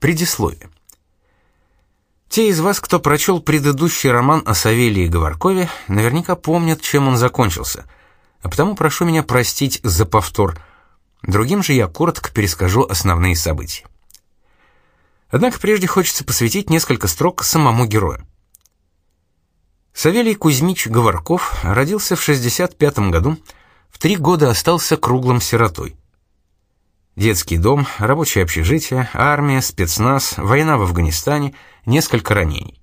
Предисловие. Те из вас, кто прочел предыдущий роман о Савелии Говоркове, наверняка помнят, чем он закончился, а потому прошу меня простить за повтор. Другим же я коротко перескажу основные события. Однако прежде хочется посвятить несколько строк самому герою. Савелий Кузьмич Говорков родился в 65 году, в три года остался круглым сиротой. Детский дом, рабочее общежитие, армия, спецназ, война в Афганистане, несколько ранений.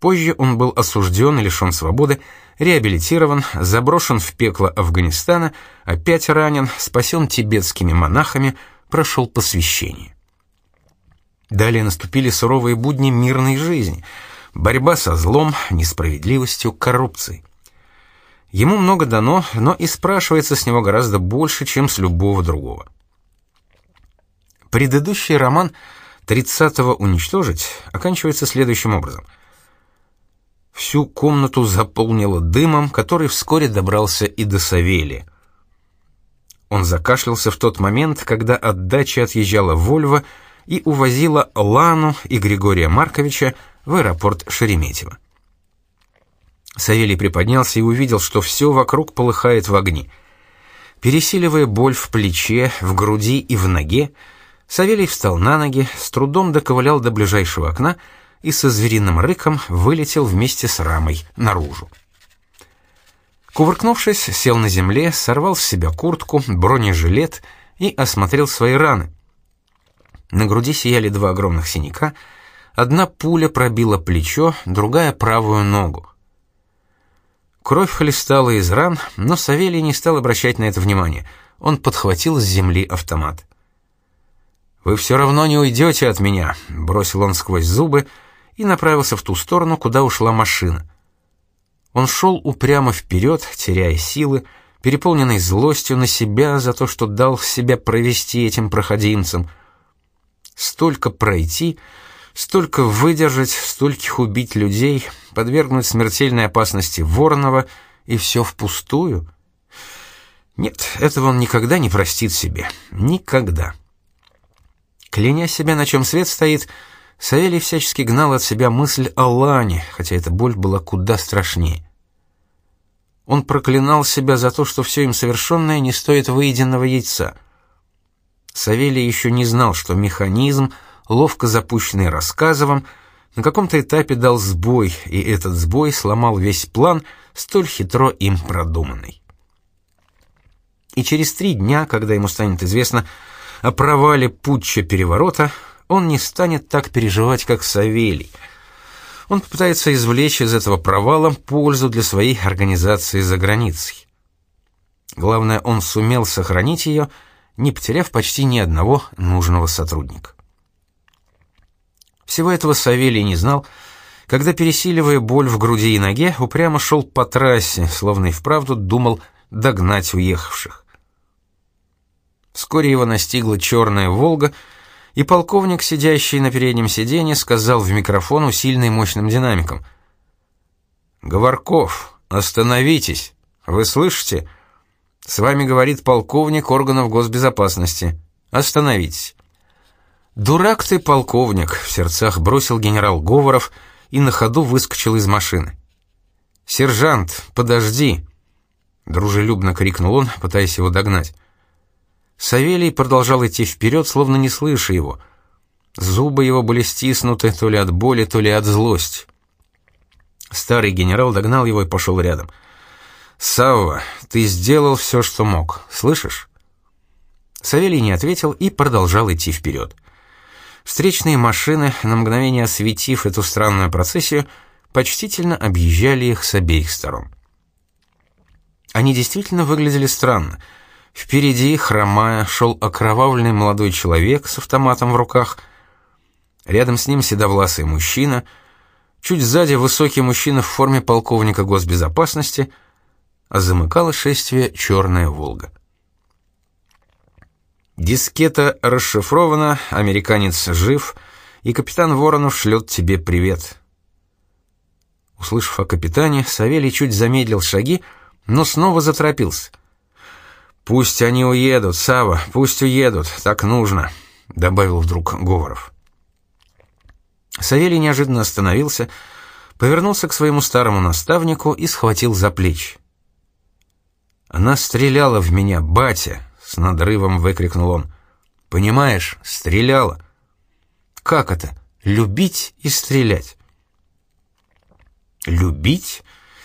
Позже он был осужден и лишен свободы, реабилитирован, заброшен в пекло Афганистана, опять ранен, спасен тибетскими монахами, прошел посвящение. Далее наступили суровые будни мирной жизни, борьба со злом, несправедливостью, коррупцией. Ему много дано, но и спрашивается с него гораздо больше, чем с любого другого. Предыдущий роман «Тридцатого уничтожить» оканчивается следующим образом. Всю комнату заполнило дымом, который вскоре добрался и до Савелия. Он закашлялся в тот момент, когда от дачи отъезжала Вольва и увозила Лану и Григория Марковича в аэропорт Шереметьево. Савелий приподнялся и увидел, что все вокруг полыхает в огне. Пересиливая боль в плече, в груди и в ноге, Савелий встал на ноги, с трудом доковылял до ближайшего окна и со звериным рыком вылетел вместе с рамой наружу. Кувыркнувшись, сел на земле, сорвал с себя куртку, бронежилет и осмотрел свои раны. На груди сияли два огромных синяка, одна пуля пробила плечо, другая — правую ногу. Кровь хлестала из ран, но Савелий не стал обращать на это внимание. Он подхватил с земли автомат. «Вы все равно не уйдете от меня», — бросил он сквозь зубы и направился в ту сторону, куда ушла машина. Он шел упрямо вперед, теряя силы, переполненный злостью на себя за то, что дал себя провести этим проходимцам. Столько пройти, столько выдержать, стольких убить людей, подвергнуть смертельной опасности Воронова, и все впустую? Нет, этого он никогда не простит себе. Никогда. Кляня себя, на чем свет стоит, Савелий всячески гнал от себя мысль о Лане, хотя эта боль была куда страшнее. Он проклинал себя за то, что все им совершенное не стоит выеденного яйца. Савелий еще не знал, что механизм, ловко запущенный Рассказовым, на каком-то этапе дал сбой, и этот сбой сломал весь план, столь хитро им продуманный. И через три дня, когда ему станет известно о провале путча переворота, он не станет так переживать, как Савелий. Он попытается извлечь из этого провала пользу для своей организации за границей. Главное, он сумел сохранить ее, не потеряв почти ни одного нужного сотрудника. Всего этого Савелий не знал, когда, пересиливая боль в груди и ноге, упрямо шел по трассе, словно и вправду думал догнать уехавших. Вскоре его настигла черная «Волга», и полковник, сидящий на переднем сиденье, сказал в микрофон усиленный мощным динамиком. «Говорков, остановитесь! Вы слышите? С вами говорит полковник органов госбезопасности. Остановитесь!» «Дурак ты, полковник!» — в сердцах бросил генерал Говоров и на ходу выскочил из машины. «Сержант, подожди!» — дружелюбно крикнул он, пытаясь его догнать. Савелий продолжал идти вперед, словно не слыша его. Зубы его были стиснуты то ли от боли, то ли от злости. Старый генерал догнал его и пошел рядом. «Савва, ты сделал все, что мог, слышишь?» Савелий не ответил и продолжал идти вперед. Встречные машины, на мгновение осветив эту странную процессию, почтительно объезжали их с обеих сторон. Они действительно выглядели странно. Впереди, хромая, шел окровавленный молодой человек с автоматом в руках. Рядом с ним седовласый мужчина. Чуть сзади высокий мужчина в форме полковника госбезопасности, а замыкала шествие черная «Волга». Дискета расшифрована, американец жив, и капитан Воронов шлет тебе привет. Услышав о капитане, Савелий чуть замедлил шаги, но снова заторопился. «Пусть они уедут, Сава, пусть уедут, так нужно. добавил вдруг Говоров. Савелий неожиданно остановился, повернулся к своему старому наставнику и схватил за плечи. Она стреляла в меня, батя, с надрывом выкрикнул он. Понимаешь, стреляла. Как это? Любить и стрелять. Любить?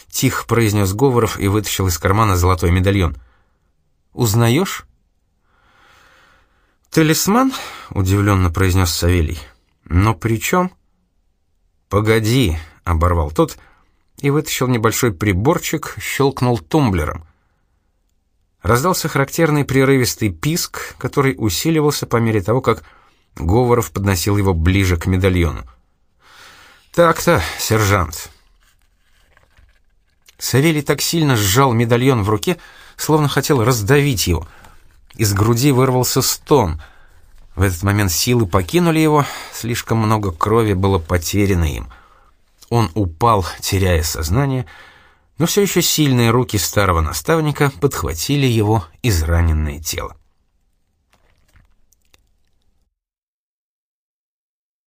тихо произнес Говоров и вытащил из кармана золотой медальон. Узнаешь? «Талисман?» — удивленно произнес Савелий. «Но при чем?» «Погоди», — оборвал тот и вытащил небольшой приборчик, щелкнул тумблером. Раздался характерный прерывистый писк, который усиливался по мере того, как Говоров подносил его ближе к медальону. «Так-то, сержант». Савелий так сильно сжал медальон в руке, словно хотел раздавить его — из груди вырвался стон. В этот момент силы покинули его, слишком много крови было потеряно им. Он упал, теряя сознание, но все еще сильные руки старого наставника подхватили его израненное тело.